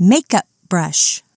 makeup brush.